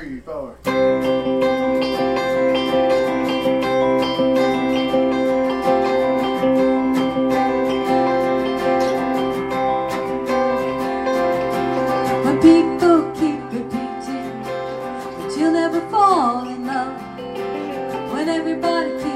three, four. people keep repeating that you'll never fall in love when everybody feels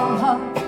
huh